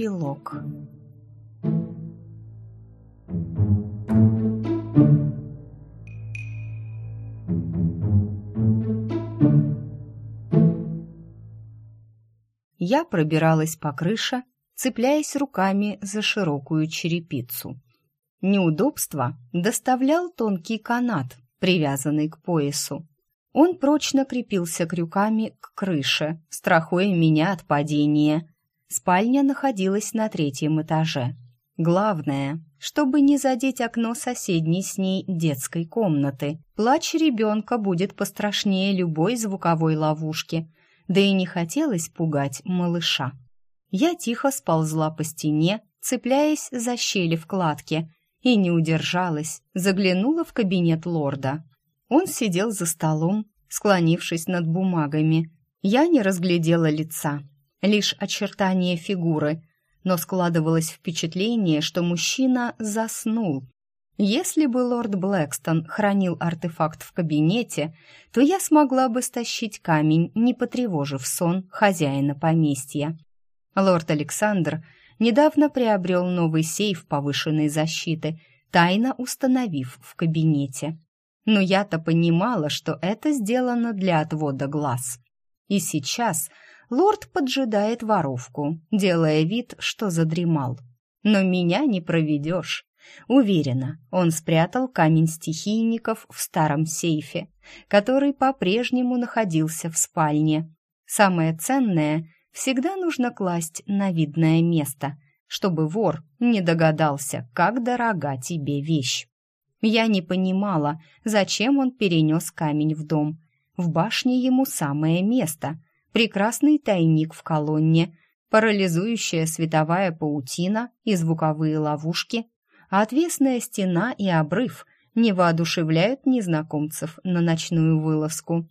Эпилог Я пробиралась по крыше, цепляясь руками за широкую черепицу. Неудобство доставлял тонкий канат, привязанный к поясу. Он прочно крепился крюками к крыше, страхуя меня от падения. Спальня находилась на третьем этаже. Главное, чтобы не задеть окно соседней с ней детской комнаты. Плач ребенка будет пострашнее любой звуковой ловушки, да и не хотелось пугать малыша. Я тихо сползла по стене, цепляясь за щели в кладке, и не удержалась, заглянула в кабинет лорда. Он сидел за столом, склонившись над бумагами. Я не разглядела лица, лишь очертания фигуры, но складывалось впечатление, что мужчина заснул. Если бы лорд Блэкстон хранил артефакт в кабинете, то я смогла бы стащить камень, не потревожив сон хозяина поместья. Лорд Александр недавно приобрел новый сейф повышенной защиты, тайно установив в кабинете. Но я-то понимала, что это сделано для отвода глаз. И сейчас лорд поджидает воровку, делая вид, что задремал. Но меня не проведешь. Уверена, он спрятал камень стихийников в старом сейфе, который по-прежнему находился в спальне. Самое ценное всегда нужно класть на видное место, чтобы вор не догадался, как дорога тебе вещь. Я не понимала, зачем он перенес камень в дом. В башне ему самое место. Прекрасный тайник в колонне, парализующая световая паутина и звуковые ловушки, а отвесная стена и обрыв не воодушевляют незнакомцев на ночную вылазку.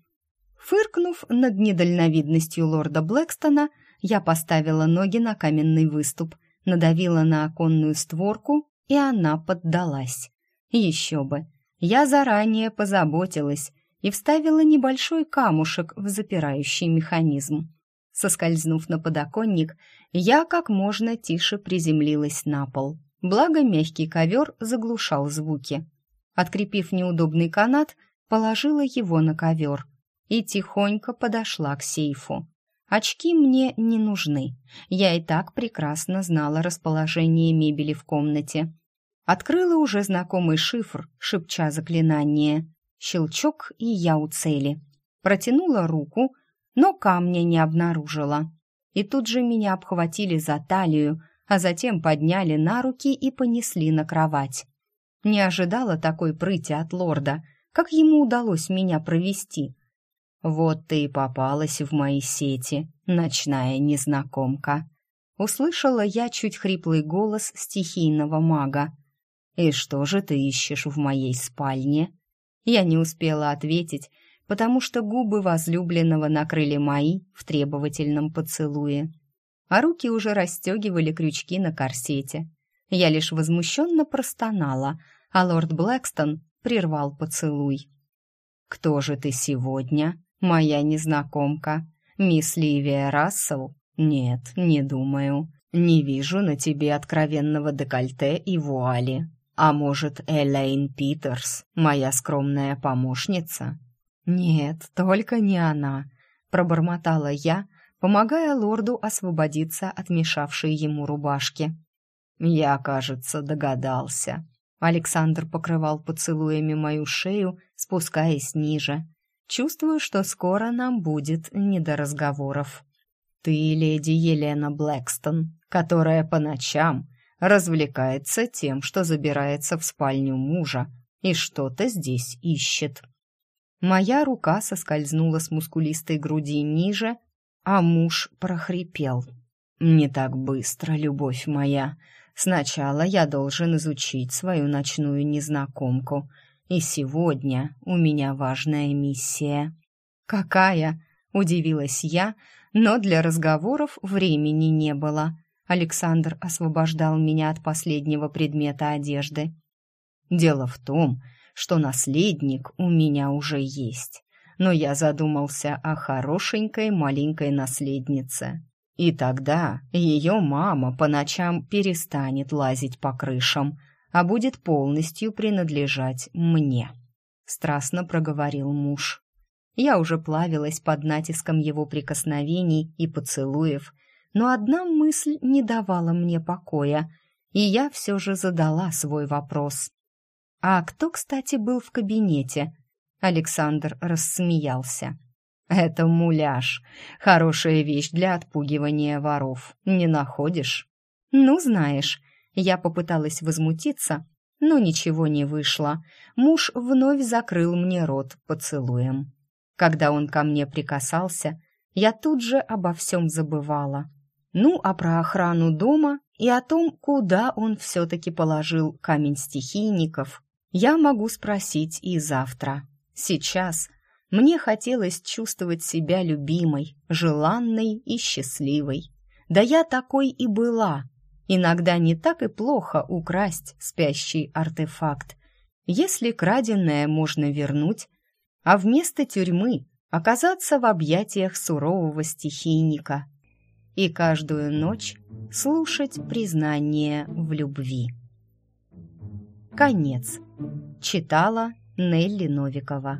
Фыркнув над недальновидностью лорда Блэкстона, я поставила ноги на каменный выступ, надавила на оконную створку, и она поддалась. Еще бы, я заранее позаботилась и вставила небольшой камушек в запирающий механизм. Соскользнув на подоконник, я как можно тише приземлилась на пол. Благо мягкий ковер заглушал звуки. Открепив неудобный канат, положила его на ковер и тихонько подошла к сейфу. Очки мне не нужны. Я и так прекрасно знала расположение мебели в комнате. Открыла уже знакомый шифр, шепча заклинание. Щелчок, и я у цели. Протянула руку, но камня не обнаружила. И тут же меня обхватили за талию, а затем подняли на руки и понесли на кровать. Не ожидала такой прыти от лорда, как ему удалось меня провести. «Вот ты и попалась в мои сети, ночная незнакомка», услышала я чуть хриплый голос стихийного мага. «И что же ты ищешь в моей спальне?» Я не успела ответить, потому что губы возлюбленного накрыли мои в требовательном поцелуе. А руки уже расстегивали крючки на корсете. Я лишь возмущенно простонала, а лорд Блэкстон прервал поцелуй. «Кто же ты сегодня, моя незнакомка? Мисс Ливия Рассел? Нет, не думаю. Не вижу на тебе откровенного декольте и вуали. А может, Элейн Питерс, моя скромная помощница? Нет, только не она, пробормотала я, помогая лорду освободиться от мешавшей ему рубашки. Я, кажется, догадался. Александр покрывал поцелуями мою шею, спускаясь ниже. Чувствую, что скоро нам будет не до разговоров. Ты леди Елена Блэкстон, которая по ночам развлекается тем, что забирается в спальню мужа и что-то здесь ищет. Моя рука соскользнула с мускулистой груди ниже, а муж прохрипел. «Не так быстро, любовь моя. Сначала я должен изучить свою ночную незнакомку, и сегодня у меня важная миссия». «Какая?» — удивилась я, но для разговоров времени не было — Александр освобождал меня от последнего предмета одежды. Дело в том, что наследник у меня уже есть, но я задумался о хорошенькой маленькой наследнице. И тогда ее мама по ночам перестанет лазить по крышам, а будет полностью принадлежать мне», — страстно проговорил муж. Я уже плавилась под натиском его прикосновений и поцелуев, но одна мысль не давала мне покоя, и я все же задала свой вопрос. «А кто, кстати, был в кабинете?» Александр рассмеялся. «Это муляж. Хорошая вещь для отпугивания воров. Не находишь?» «Ну, знаешь». Я попыталась возмутиться, но ничего не вышло. Муж вновь закрыл мне рот поцелуем. Когда он ко мне прикасался, я тут же обо всем забывала. Ну, а про охрану дома и о том, куда он все-таки положил камень стихийников, я могу спросить и завтра. Сейчас мне хотелось чувствовать себя любимой, желанной и счастливой. Да я такой и была. Иногда не так и плохо украсть спящий артефакт, если краденое можно вернуть, а вместо тюрьмы оказаться в объятиях сурового стихийника и каждую ночь слушать признание в любви. Конец. Читала Нелли Новикова.